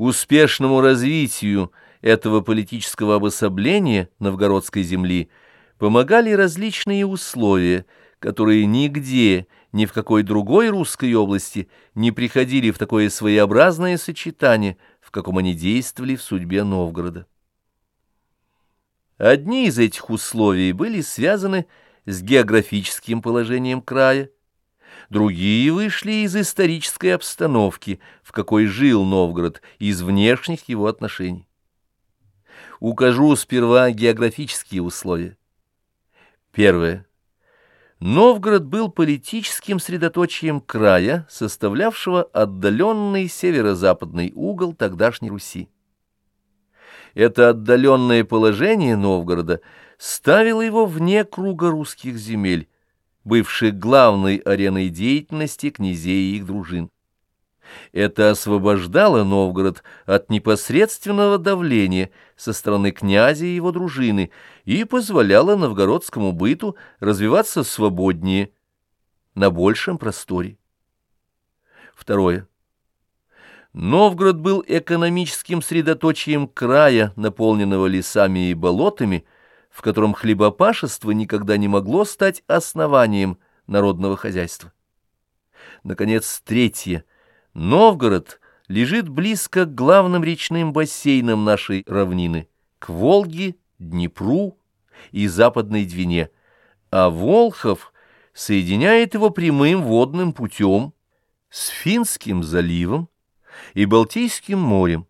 Успешному развитию этого политического обособления новгородской земли помогали различные условия, которые нигде, ни в какой другой русской области не приходили в такое своеобразное сочетание, в каком они действовали в судьбе Новгорода. Одни из этих условий были связаны с географическим положением края, другие вышли из исторической обстановки, в какой жил Новгород, из внешних его отношений. Укажу сперва географические условия. Первое. Новгород был политическим средоточием края, составлявшего отдаленный северо-западный угол тогдашней Руси. Это отдаленное положение Новгорода ставило его вне круга русских земель, бывших главной ареной деятельности князей и их дружин. Это освобождало Новгород от непосредственного давления со стороны князя и его дружины и позволяло новгородскому быту развиваться свободнее, на большем просторе. Второе. Новгород был экономическим средоточием края, наполненного лесами и болотами, в котором хлебопашество никогда не могло стать основанием народного хозяйства. Наконец, третье. Новгород лежит близко к главным речным бассейнам нашей равнины, к Волге, Днепру и Западной Двине, а Волхов соединяет его прямым водным путем с Финским заливом и Балтийским морем.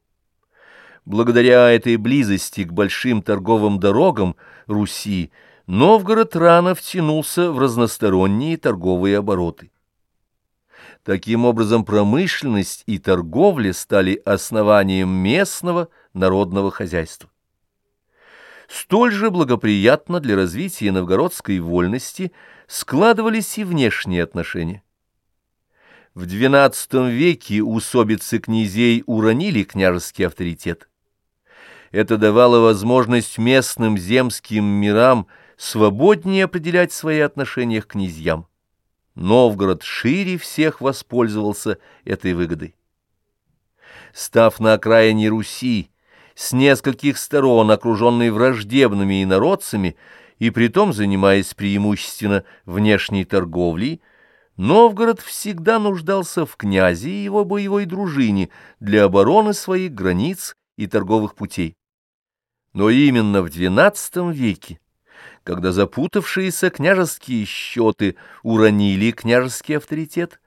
Благодаря этой близости к большим торговым дорогам Руси Новгород рано втянулся в разносторонние торговые обороты. Таким образом, промышленность и торговля стали основанием местного народного хозяйства. Столь же благоприятно для развития новгородской вольности складывались и внешние отношения. В XII веке усобицы князей уронили княжеский авторитет. Это давало возможность местным земским мирам свободнее определять свои отношения к князьям. Новгород шире всех воспользовался этой выгодой. Став на окраине Руси, с нескольких сторон окруженный враждебными инородцами и притом занимаясь преимущественно внешней торговлей, Новгород всегда нуждался в князе и его боевой дружине для обороны своих границ и торговых путей. Но именно в XII веке, когда запутавшиеся княжеские счеты уронили княжеский авторитет,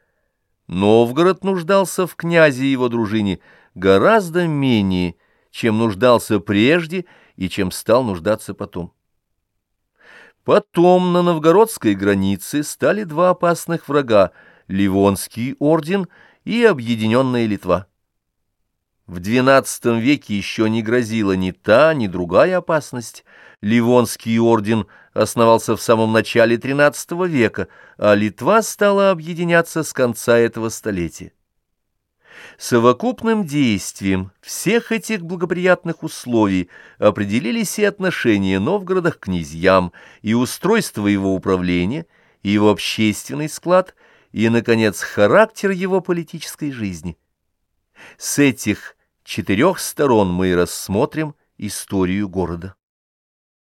Новгород нуждался в князе и его дружине гораздо менее, чем нуждался прежде и чем стал нуждаться потом. Потом на новгородской границе стали два опасных врага — Ливонский орден и Объединенная Литва. В XII веке еще не грозила ни та, ни другая опасность. Ливонский орден основался в самом начале XIII века, а Литва стала объединяться с конца этого столетия. Совокупным действием всех этих благоприятных условий определились и отношения Новгорода к князьям, и устройство его управления, и его общественный склад, и, наконец, характер его политической жизни. С этих четырех сторон мы рассмотрим историю города.